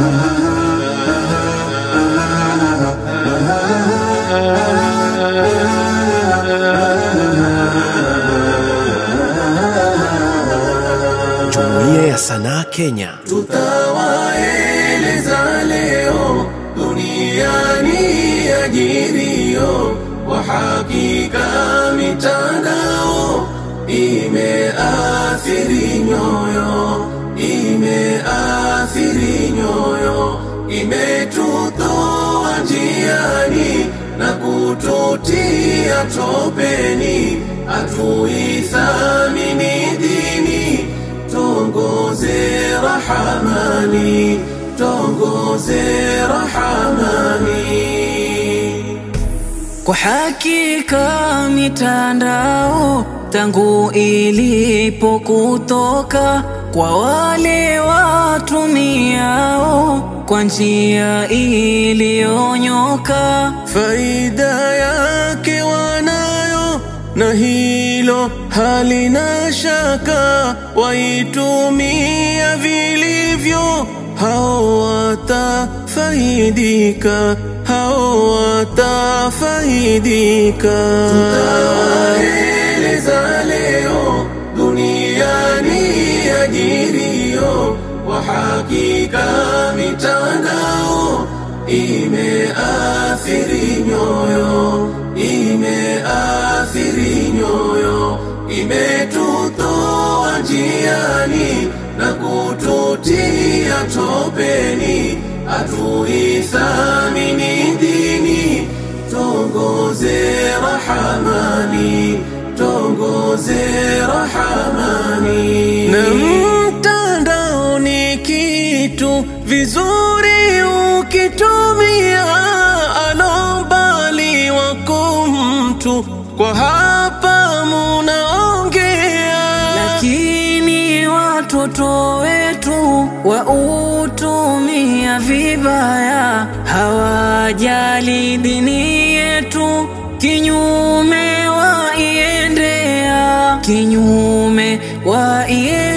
Ah Kenya. Tutawaeleza leo duniani ajirio kwa hakika mitandao imeathiri nyoyo imeathiri nyoyo imetutoa njiani na kututia topeni hatuithamini rahamani tongoze rahamani. Kwa hakika mitandao tangu ilipokutoka kwa wale watumiao kwa njia iliyonyoka, faida yake wanayo na hilo halina shaka, waitumia vilivyo hao watafaidika, hao watafaidika. Tutawaeleza leo duniani yajirio, kwa hakika mitandao imeathiri nyoyo, imeathiri nyoyo, imetutoa njiani na kututia topeni, hatuithamini dini. Tongoze rahamani, tongoze rahamani. Na mtandao ni kitu vizuri ukitumia, alombali wako mtu kwa hapa munaongea, lakini watoto wetu wautumia vibaya, hawajali dini yetu, kinyume waiendea, kinyume waiendea.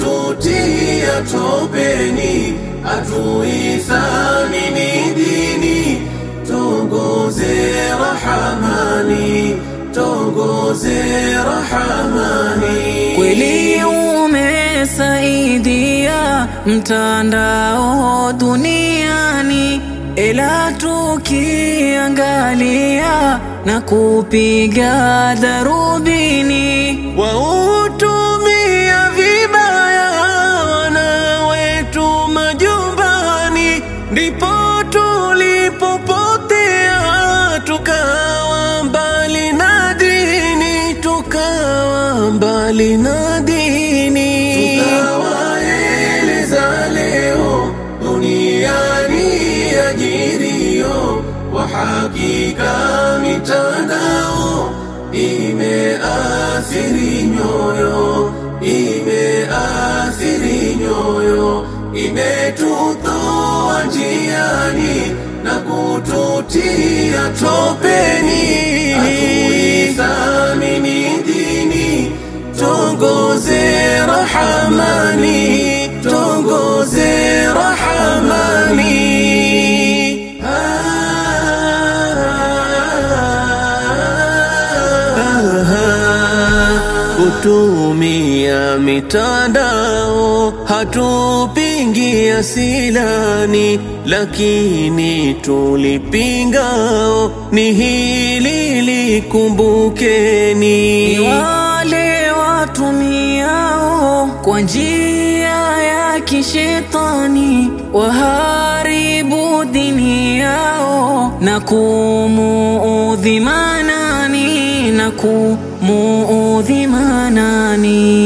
Na kututia topeni, hatuithamini dini. Tongoze rahamani, tongoze rahamani. Kweli umesaidia mtandao duniani, ila tukiangalia na kupiga darubini, wautumia ndipo tulipopotea tukawa mbali na dini, tukawa mbali na dini. Tutawaeleza leo duniani ajirio, kwa hakika mitandao imeathiri nyoyo, imeathiri nyoyo, imetutoa na kututia topeni, atuisamini dini. Tongoze rahamani, tongoze rahamani. Kutumia mitandao hatupingi silani, lakini tulipingao ni hili likumbukeni. ni wale watumiao kwa njia ya kishetani waharibu dini yao na kumuudhi manani na kumuudhi manani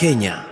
Jumuiya ya Sanaa Kenya